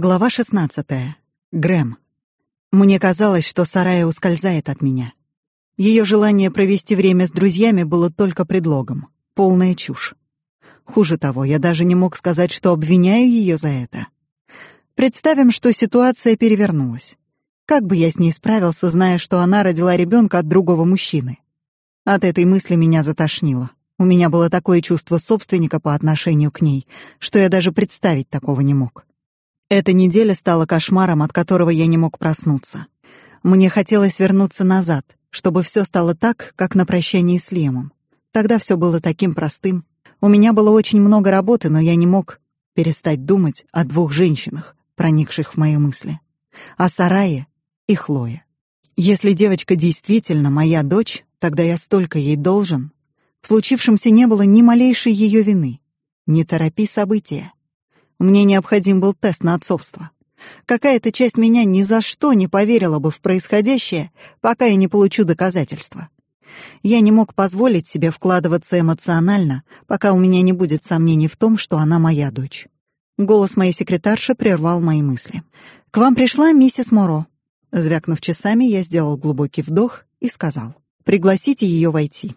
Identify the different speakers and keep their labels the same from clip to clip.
Speaker 1: Глава 16. Грэм. Мне казалось, что Сарая ускользает от меня. Ее желание провести время с друзьями было только предлогом. Полная чушь. Хуже того, я даже не мог сказать, что обвиняю ее за это. Представим, что ситуация перевернулась. Как бы я с ней справился, зная, что она родила ребенка от другого мужчины? От этой мысли меня затошнило. У меня было такое чувство собственника по отношению к ней, что я даже представить такого не мог. Эта неделя стала кошмаром, от которого я не мог проснуться. Мне хотелось вернуться назад, чтобы все стало так, как на прощании с Лемом. Тогда все было таким простым. У меня было очень много работы, но я не мог перестать думать о двух женщинах, проникших в мои мысли. О Сарае и Хлое. Если девочка действительно моя дочь, тогда я столько ей должен. В случившемся не было ни малейшей ее вины. Не торопи события. Мне необходим был тест на отцовство. Какая-то часть меня ни за что не поверила бы в происходящее, пока я не получу доказательства. Я не мог позволить себе вкладываться эмоционально, пока у меня не будет сомнений в том, что она моя дочь. Голос моей секретарши прервал мои мысли. «К вам пришла миссис Моро». Звякнув часами, я сделал глубокий вдох и сказал. «Пригласите ее войти».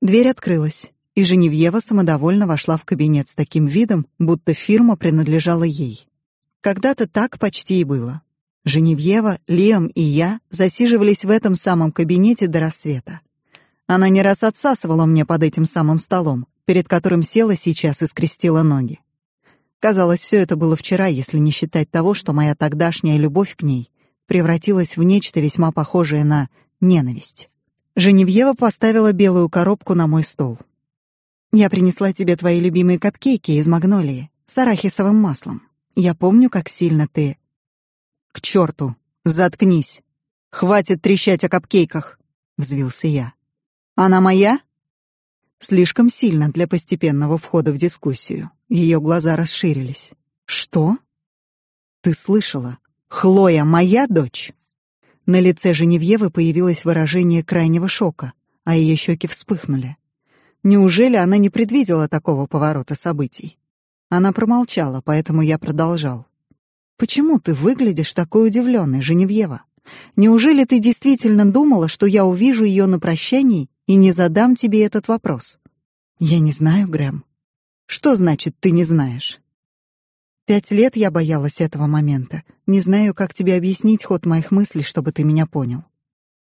Speaker 1: Дверь открылась и Женевьева самодовольно вошла в кабинет с таким видом, будто фирма принадлежала ей. Когда-то так почти и было. Женевьева, Лиам и я засиживались в этом самом кабинете до рассвета. Она не раз отсасывала мне под этим самым столом, перед которым села сейчас и скрестила ноги. Казалось, все это было вчера, если не считать того, что моя тогдашняя любовь к ней превратилась в нечто весьма похожее на ненависть. Женевьева поставила белую коробку на мой стол. Я принесла тебе твои любимые капкейки из магнолии с арахисовым маслом. Я помню, как сильно ты... К черту! Заткнись! Хватит трещать о капкейках! Взвился я. Она моя? Слишком сильно для постепенного входа в дискуссию. Ее глаза расширились. Что? Ты слышала? Хлоя моя дочь? На лице Женевьевы появилось выражение крайнего шока, а ее щеки вспыхнули. Неужели она не предвидела такого поворота событий? Она промолчала, поэтому я продолжал. Почему ты выглядишь такой удивленной, Женевьева? Неужели ты действительно думала, что я увижу ее на прощании и не задам тебе этот вопрос? Я не знаю, Грэм. Что значит ты не знаешь? Пять лет я боялась этого момента. Не знаю, как тебе объяснить ход моих мыслей, чтобы ты меня понял.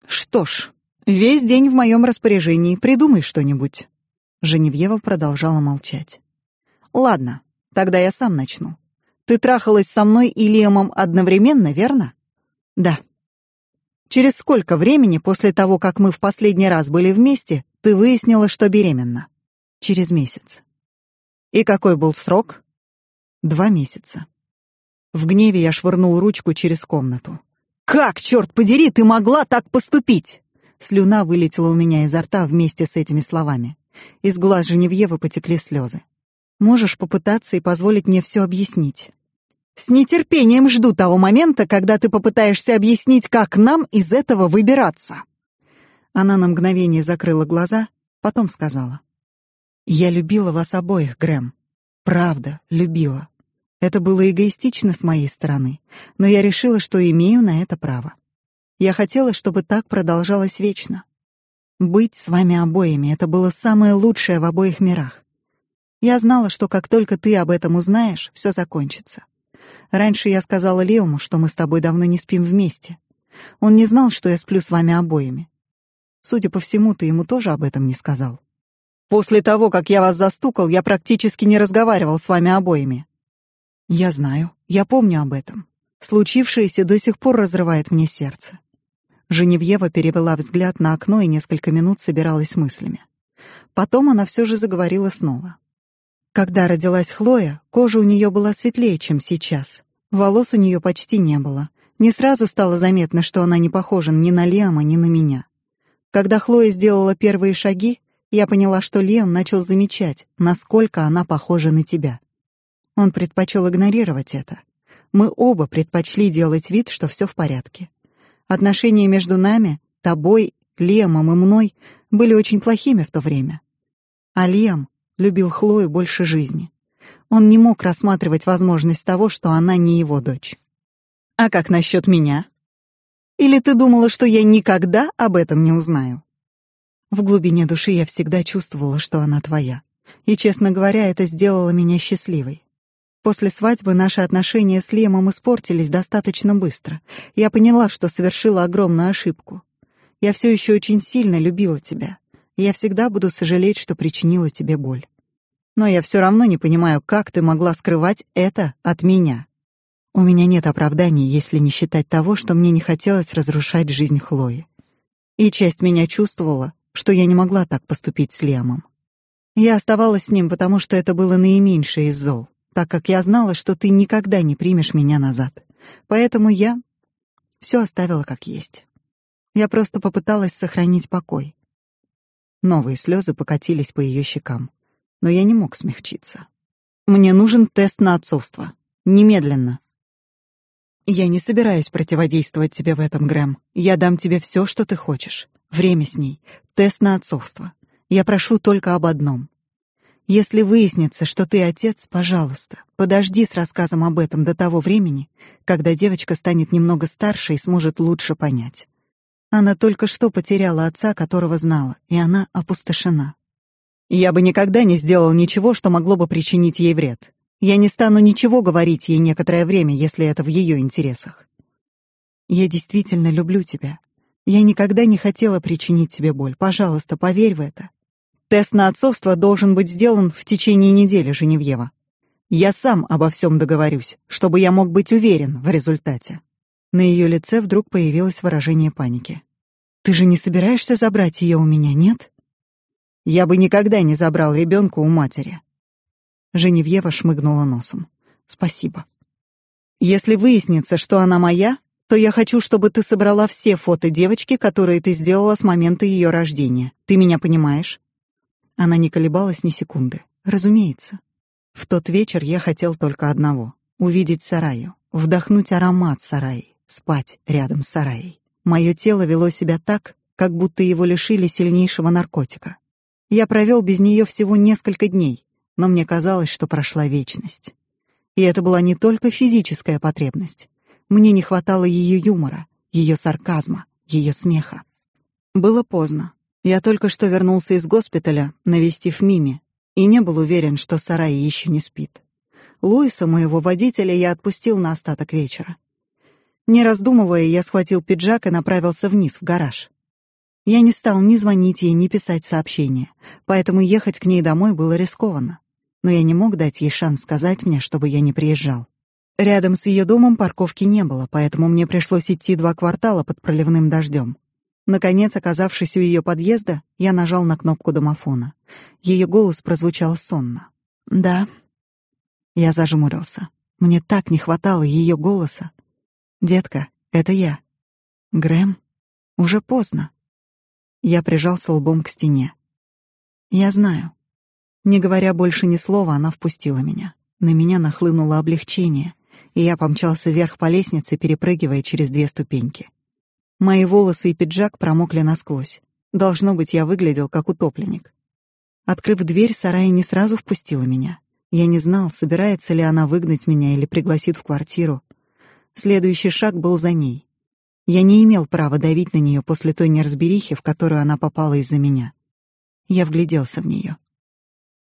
Speaker 1: Что ж, весь день в моем распоряжении. Придумай что-нибудь. Женевьева продолжала молчать. Ладно, тогда я сам начну. Ты трахалась со мной и Лемом одновременно, верно? Да. Через сколько времени после того, как мы в последний раз были вместе, ты выяснила, что беременна? Через месяц. И какой был срок? Два месяца. В гневе я швырнул ручку через комнату. Как, черт подери, ты могла так поступить? Слюна вылетела у меня изо рта вместе с этими словами. Из глаз Женевьевы потекли слезы. Можешь попытаться и позволить мне все объяснить. С нетерпением жду того момента, когда ты попытаешься объяснить, как нам из этого выбираться. Она на мгновение закрыла глаза, потом сказала: "Я любила вас обоих, Грэм. Правда, любила. Это было эгоистично с моей стороны, но я решила, что имею на это право. Я хотела, чтобы так продолжалось вечно. Быть с вами обоими — это было самое лучшее в обоих мирах. Я знала, что как только ты об этом узнаешь, все закончится. Раньше я сказала Леому, что мы с тобой давно не спим вместе. Он не знал, что я сплю с вами обоими. Судя по всему, ты ему тоже об этом не сказал. После того, как я вас застукал, я практически не разговаривал с вами обоими. Я знаю, я помню об этом. Случившееся до сих пор разрывает мне сердце. Женевьева перевела взгляд на окно и несколько минут собиралась мыслями. Потом она все же заговорила снова. Когда родилась Хлоя, кожа у нее была светлее, чем сейчас. Волос у нее почти не было. Не сразу стало заметно, что она не похожа ни на Лиама, ни на меня. Когда Хлоя сделала первые шаги, я поняла, что Лиам начал замечать, насколько она похожа на тебя. Он предпочел игнорировать это. Мы оба предпочли делать вид, что все в порядке. Отношения между нами, тобой, Лемом и мной были очень плохими в то время. А Лем любил Хлою больше жизни. Он не мог рассматривать возможность того, что она не его дочь. А как насчет меня? Или ты думала, что я никогда об этом не узнаю? В глубине души я всегда чувствовала, что она твоя. И, честно говоря, это сделало меня счастливой. После свадьбы наши отношения с Лемом испортились достаточно быстро. Я поняла, что совершила огромную ошибку. Я все еще очень сильно любила тебя. Я всегда буду сожалеть, что причинила тебе боль. Но я все равно не понимаю, как ты могла скрывать это от меня. У меня нет оправданий, если не считать того, что мне не хотелось разрушать жизнь Хлои. И часть меня чувствовала, что я не могла так поступить с Лемом. Я оставалась с ним, потому что это было наименьшее из зол, так как я знала, что ты никогда не примешь меня назад. Поэтому я все оставила как есть. Я просто попыталась сохранить покой. Новые слезы покатились по ее щекам, но я не мог смягчиться. Мне нужен тест на отцовство. Немедленно. Я не собираюсь противодействовать тебе в этом, Грэм. Я дам тебе все, что ты хочешь. Время с ней, тест на отцовство. Я прошу только об одном. Если выяснится, что ты отец, пожалуйста, подожди с рассказом об этом до того времени, когда девочка станет немного старше и сможет лучше понять. Она только что потеряла отца, которого знала, и она опустошена. Я бы никогда не сделал ничего, что могло бы причинить ей вред. Я не стану ничего говорить ей некоторое время, если это в ее интересах. Я действительно люблю тебя, я никогда не хотела причинить тебе боль. Пожалуйста, поверь в это. Тест на отцовство должен быть сделан в течение недели, Женевьева. Я сам обо всем договорюсь, чтобы я мог быть уверен в результате. На ее лице вдруг появилось выражение паники. Ты же не собираешься забрать ее у меня, нет? Я бы никогда не забрал ребенка у матери. Женевьева шмыгнула носом. Спасибо. Если выяснится, что она моя, то я хочу, чтобы ты собрала все фото девочки, которые ты сделала с момента ее рождения. Ты меня понимаешь? Она не колебалась ни секунды. Разумеется. В тот вечер я хотел только одного увидеть сараю, вдохнуть аромат сараи, спать рядом с сараей. Мое тело вело себя так, как будто его лишили сильнейшего наркотика. Я провел без нее всего несколько дней, но мне казалось, что прошла вечность. И это была не только физическая потребность. Мне не хватало ее юмора, ее сарказма, ее смеха. Было поздно. Я только что вернулся из госпиталя, навестив Мими, и не был уверен, что Сарай еще не спит. Луиса, моего водителя, я отпустил на остаток вечера. Не раздумывая, я схватил пиджак и направился вниз в гараж. Я не стал ни звонить ей, ни писать сообщения, поэтому ехать к ней домой было рискованно. Но я не мог дать ей шанс сказать мне, чтобы я не приезжал. Рядом с ее домом парковки не было, поэтому мне пришлось идти два квартала под проливным дождем. Наконец, оказавшись у ее подъезда, я нажал на кнопку домофона. Ее голос прозвучал сонно. «Да». Я зажмурился. Мне так не хватало ее голоса. «Детка, это я». «Грэм? Уже поздно». Я прижался лбом к стене. «Я знаю». Не говоря больше ни слова, она впустила меня. На меня нахлынуло облегчение и я помчался вверх по лестнице, перепрыгивая через две ступеньки. Мои волосы и пиджак промокли насквозь. Должно быть, я выглядел как утопленник. Открыв дверь, Сарая не сразу впустила меня. Я не знал, собирается ли она выгнать меня или пригласит в квартиру. Следующий шаг был за ней. Я не имел права давить на нее после той неразберихи, в которую она попала из-за меня. Я вгляделся в нее.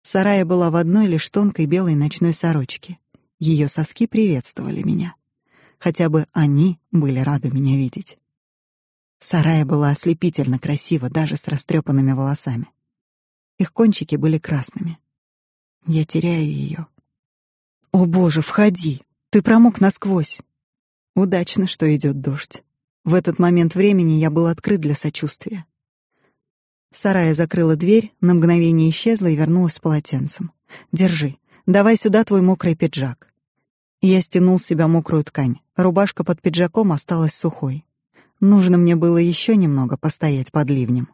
Speaker 1: Сарая была в одной лишь тонкой белой ночной сорочке. Ее соски приветствовали меня. Хотя бы они были рады меня видеть. Сарая была ослепительно красива даже с растрепанными волосами. Их кончики были красными. Я теряю ее. О, боже, входи. Ты промок насквозь. Удачно, что идет дождь. В этот момент времени я был открыт для сочувствия. Сарая закрыла дверь, на мгновение исчезла и вернулась с полотенцем. Держи. Давай сюда твой мокрый пиджак. Я стянул с себя мокрую ткань. Рубашка под пиджаком осталась сухой. Нужно мне было еще немного постоять под ливнем.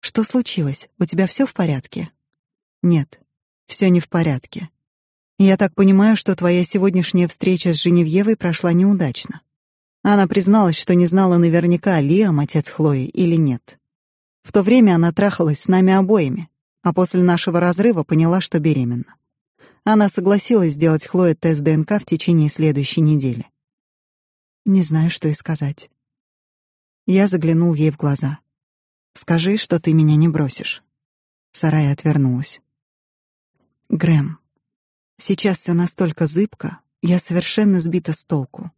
Speaker 1: Что случилось? У тебя все в порядке? Нет, все не в порядке. Я так понимаю, что твоя сегодняшняя встреча с Женевьевой прошла неудачно. Она призналась, что не знала наверняка, Лиам отец Хлои или нет. В то время она трахалась с нами обоими, а после нашего разрыва поняла, что беременна. Она согласилась сделать Хлое тест ДНК в течение следующей недели. Не знаю, что и сказать. Я заглянул ей в глаза. Скажи, что ты меня не бросишь. Сарая отвернулась. Грэм, сейчас все настолько зыбко, я совершенно сбита с толку.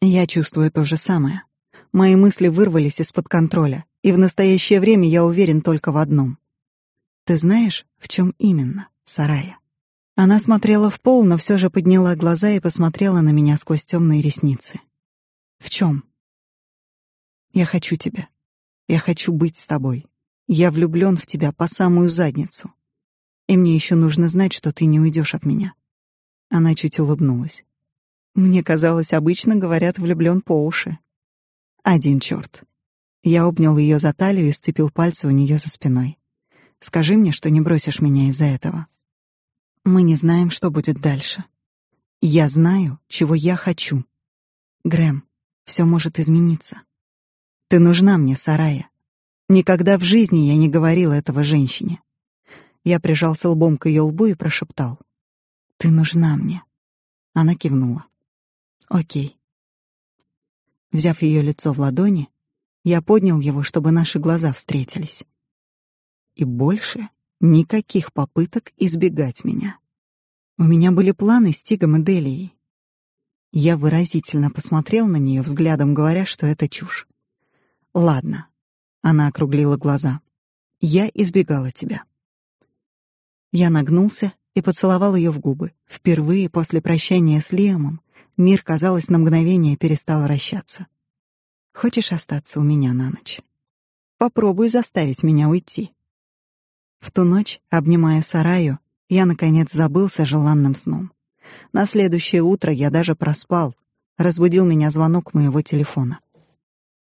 Speaker 1: Я чувствую то же самое. Мои мысли вырвались из-под контроля, и в настоящее время я уверен только в одном. Ты знаешь, в чем именно, Сарая? Она смотрела в пол, но все же подняла глаза и посмотрела на меня сквозь темные ресницы. В чем? Я хочу тебя. Я хочу быть с тобой. Я влюблен в тебя по самую задницу. И мне еще нужно знать, что ты не уйдешь от меня. Она чуть улыбнулась. Мне казалось, обычно говорят влюблен по уши. Один черт. Я обнял ее за талию и сцепил пальцы у нее за спиной. Скажи мне, что не бросишь меня из-за этого. Мы не знаем, что будет дальше. Я знаю, чего я хочу. Грэм, все может измениться. Ты нужна мне, Сарая. Никогда в жизни я не говорил этого женщине. Я прижался лбом к ее лбу и прошептал: "Ты нужна мне". Она кивнула. "О'кей". Взяв ее лицо в ладони, я поднял его, чтобы наши глаза встретились. И больше никаких попыток избегать меня. У меня были планы с Тигом и Делией. Я выразительно посмотрел на нее взглядом, говоря, что это чушь. Ладно. Она округлила глаза. Я избегала тебя. Я нагнулся и поцеловал ее в губы. Впервые после прощания с Лиамом мир, казалось, на мгновение перестал вращаться. Хочешь остаться у меня на ночь? Попробуй заставить меня уйти. В ту ночь, обнимая Сараю, я наконец забылся желанным сном. На следующее утро я даже проспал. Разбудил меня звонок моего телефона.